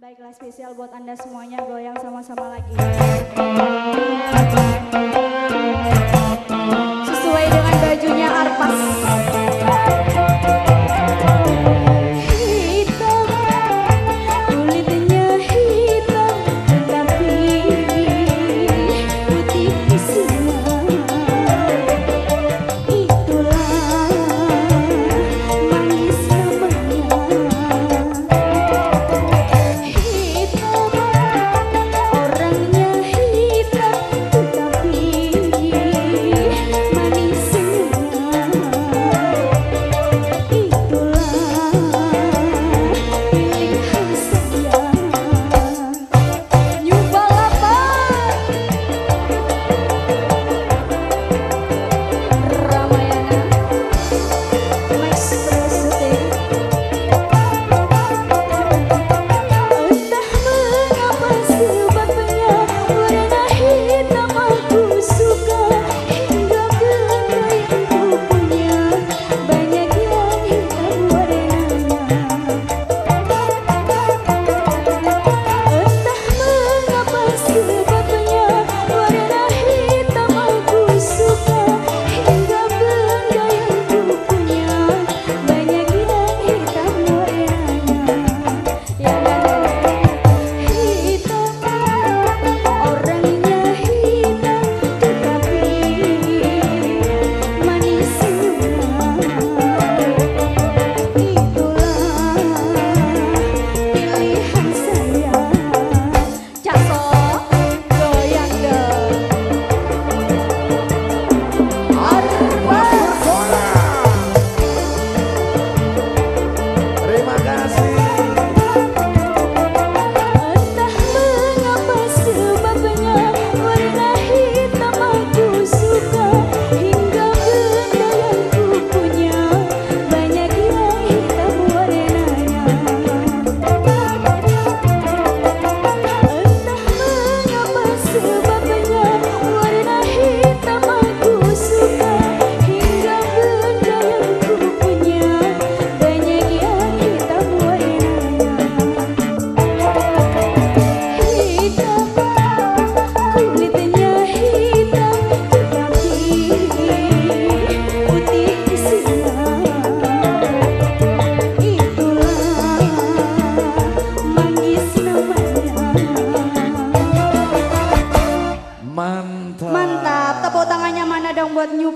Baiklah spesial buat Anda semuanya goyang sama-sama lagi.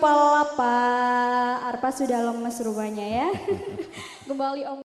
pelapa. Arpa sudah lemes rupanya ya. Kembali Om